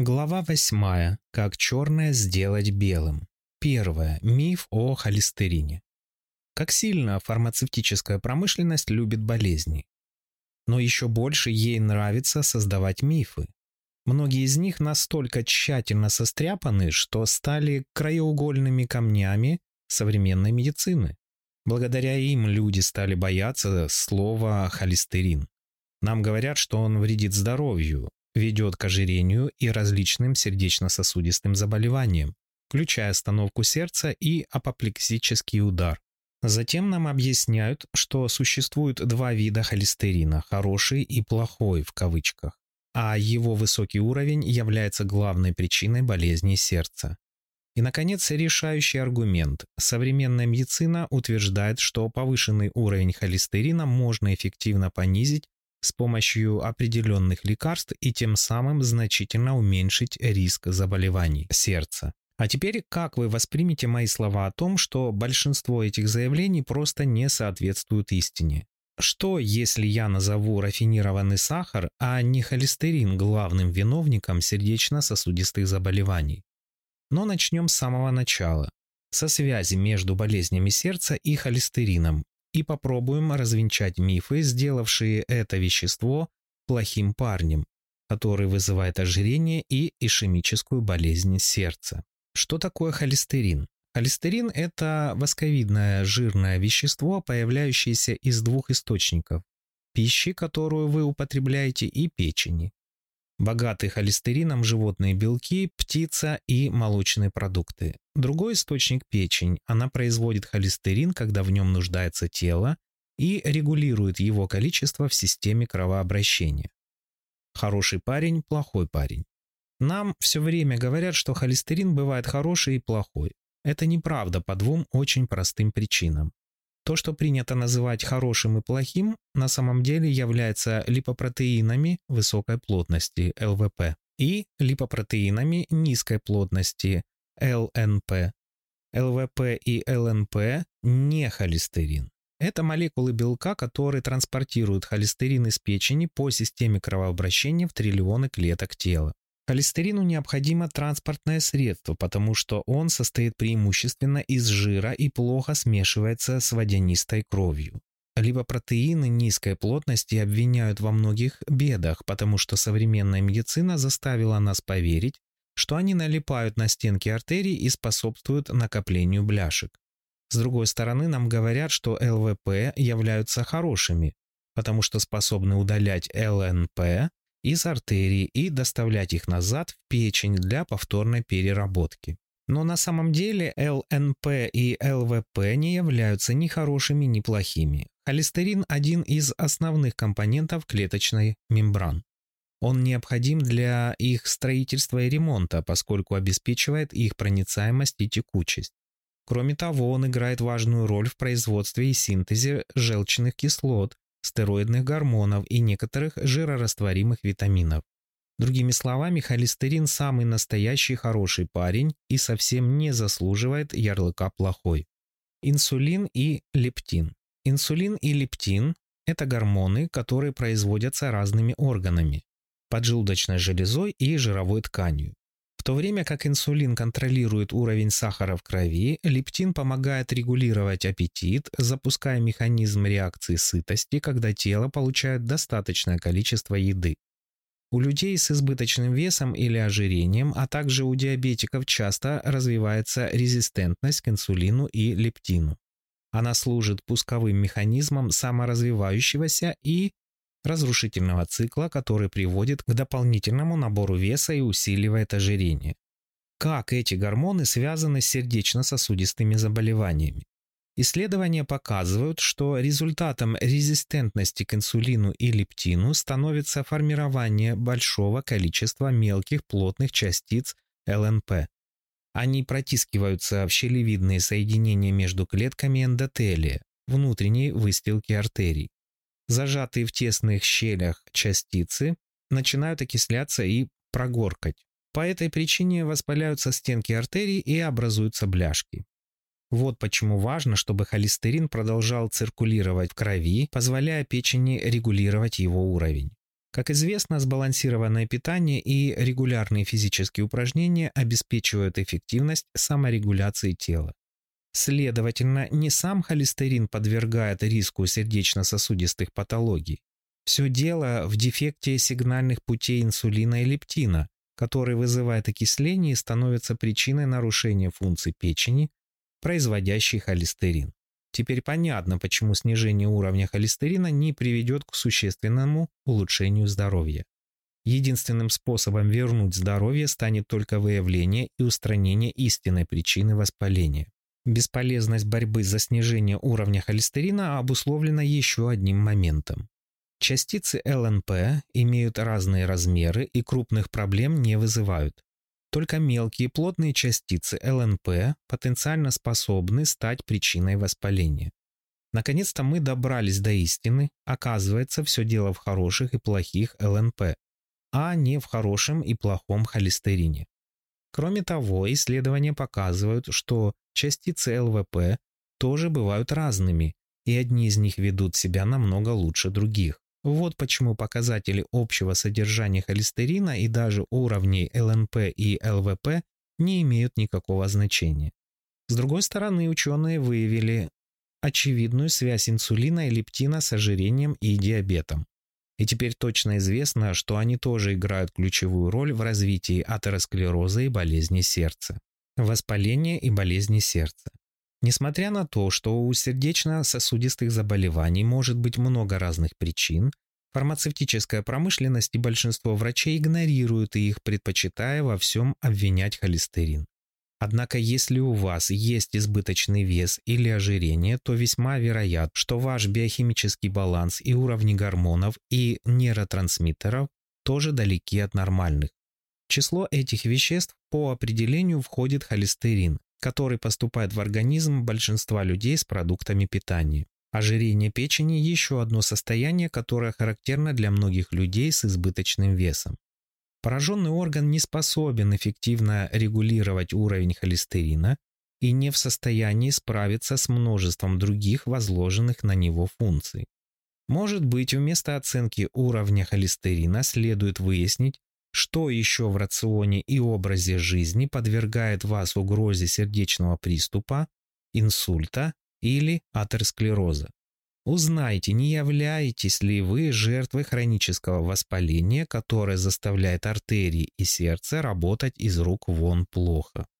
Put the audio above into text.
Глава 8. Как черное сделать белым. Первое. Миф о холестерине. Как сильно фармацевтическая промышленность любит болезни. Но еще больше ей нравится создавать мифы. Многие из них настолько тщательно состряпаны, что стали краеугольными камнями современной медицины. Благодаря им люди стали бояться слова «холестерин». Нам говорят, что он вредит здоровью, ведет к ожирению и различным сердечно-сосудистым заболеваниям, включая остановку сердца и апоплексический удар. Затем нам объясняют, что существует два вида холестерина – «хороший» и «плохой» в кавычках, а его высокий уровень является главной причиной болезни сердца. И, наконец, решающий аргумент. Современная медицина утверждает, что повышенный уровень холестерина можно эффективно понизить с помощью определенных лекарств и тем самым значительно уменьшить риск заболеваний сердца. А теперь как вы воспримете мои слова о том, что большинство этих заявлений просто не соответствуют истине? Что, если я назову рафинированный сахар, а не холестерин главным виновником сердечно-сосудистых заболеваний? Но начнем с самого начала, со связи между болезнями сердца и холестерином и попробуем развенчать мифы, сделавшие это вещество плохим парнем, который вызывает ожирение и ишемическую болезнь сердца. Что такое холестерин? Холестерин – это восковидное жирное вещество, появляющееся из двух источников – пищи, которую вы употребляете, и печени богаты холестерином животные белки, птица и молочные продукты. Другой источник – печень. Она производит холестерин, когда в нем нуждается тело, и регулирует его количество в системе кровообращения. Хороший парень – плохой парень. Нам все время говорят, что холестерин бывает хороший и плохой. Это неправда по двум очень простым причинам. То, что принято называть хорошим и плохим, на самом деле является липопротеинами высокой плотности ЛВП и липопротеинами низкой плотности ЛНП. ЛВП и ЛНП не холестерин. Это молекулы белка, которые транспортируют холестерин из печени по системе кровообращения в триллионы клеток тела. Холестерину необходимо транспортное средство, потому что он состоит преимущественно из жира и плохо смешивается с водянистой кровью. Либо протеины низкой плотности обвиняют во многих бедах, потому что современная медицина заставила нас поверить, что они налипают на стенки артерий и способствуют накоплению бляшек. С другой стороны, нам говорят, что ЛВП являются хорошими, потому что способны удалять ЛНП, из артерий и доставлять их назад в печень для повторной переработки. Но на самом деле ЛНП и ЛВП не являются ни хорошими, ни плохими. Холестерин – один из основных компонентов клеточной мембран. Он необходим для их строительства и ремонта, поскольку обеспечивает их проницаемость и текучесть. Кроме того, он играет важную роль в производстве и синтезе желчных кислот, стероидных гормонов и некоторых жирорастворимых витаминов. Другими словами, холестерин самый настоящий хороший парень и совсем не заслуживает ярлыка плохой. Инсулин и лептин. Инсулин и лептин – это гормоны, которые производятся разными органами – поджелудочной железой и жировой тканью то время как инсулин контролирует уровень сахара в крови, лептин помогает регулировать аппетит, запуская механизм реакции сытости, когда тело получает достаточное количество еды. У людей с избыточным весом или ожирением, а также у диабетиков часто развивается резистентность к инсулину и лептину. Она служит пусковым механизмом саморазвивающегося и разрушительного цикла, который приводит к дополнительному набору веса и усиливает ожирение. Как эти гормоны связаны с сердечно-сосудистыми заболеваниями? Исследования показывают, что результатом резистентности к инсулину и лептину становится формирование большого количества мелких плотных частиц ЛНП. Они протискиваются в щелевидные соединения между клетками эндотелия, внутренней выстилки артерий зажатые в тесных щелях частицы, начинают окисляться и прогоркать. По этой причине воспаляются стенки артерий и образуются бляшки. Вот почему важно, чтобы холестерин продолжал циркулировать в крови, позволяя печени регулировать его уровень. Как известно, сбалансированное питание и регулярные физические упражнения обеспечивают эффективность саморегуляции тела. Следовательно, не сам холестерин подвергает риску сердечно-сосудистых патологий. Все дело в дефекте сигнальных путей инсулина и лептина, который вызывает окисление и становится причиной нарушения функций печени, производящей холестерин. Теперь понятно, почему снижение уровня холестерина не приведет к существенному улучшению здоровья. Единственным способом вернуть здоровье станет только выявление и устранение истинной причины воспаления. Бесполезность борьбы за снижение уровня холестерина обусловлена еще одним моментом. Частицы ЛНП имеют разные размеры и крупных проблем не вызывают. Только мелкие плотные частицы ЛНП потенциально способны стать причиной воспаления. Наконец-то мы добрались до истины, оказывается, все дело в хороших и плохих ЛНП, а не в хорошем и плохом холестерине. Кроме того, исследования показывают, что частицы ЛВП тоже бывают разными, и одни из них ведут себя намного лучше других. Вот почему показатели общего содержания холестерина и даже уровней ЛНП и ЛВП не имеют никакого значения. С другой стороны, ученые выявили очевидную связь инсулина и лептина с ожирением и диабетом. И теперь точно известно, что они тоже играют ключевую роль в развитии атеросклероза и болезни сердца воспаление и болезни сердца. Несмотря на то, что у сердечно-сосудистых заболеваний может быть много разных причин, фармацевтическая промышленность и большинство врачей игнорируют их, предпочитая во всем обвинять холестерин. Однако, если у вас есть избыточный вес или ожирение, то весьма вероятно, что ваш биохимический баланс и уровни гормонов и нейротрансмиттеров тоже далеки от нормальных. Число этих веществ по определению входит холестерин, который поступает в организм большинства людей с продуктами питания. Ожирение печени – еще одно состояние, которое характерно для многих людей с избыточным весом. Пораженный орган не способен эффективно регулировать уровень холестерина и не в состоянии справиться с множеством других возложенных на него функций. Может быть, вместо оценки уровня холестерина следует выяснить, что еще в рационе и образе жизни подвергает вас угрозе сердечного приступа, инсульта или атеросклероза? Узнайте, не являетесь ли вы жертвой хронического воспаления, которое заставляет артерии и сердце работать из рук вон плохо.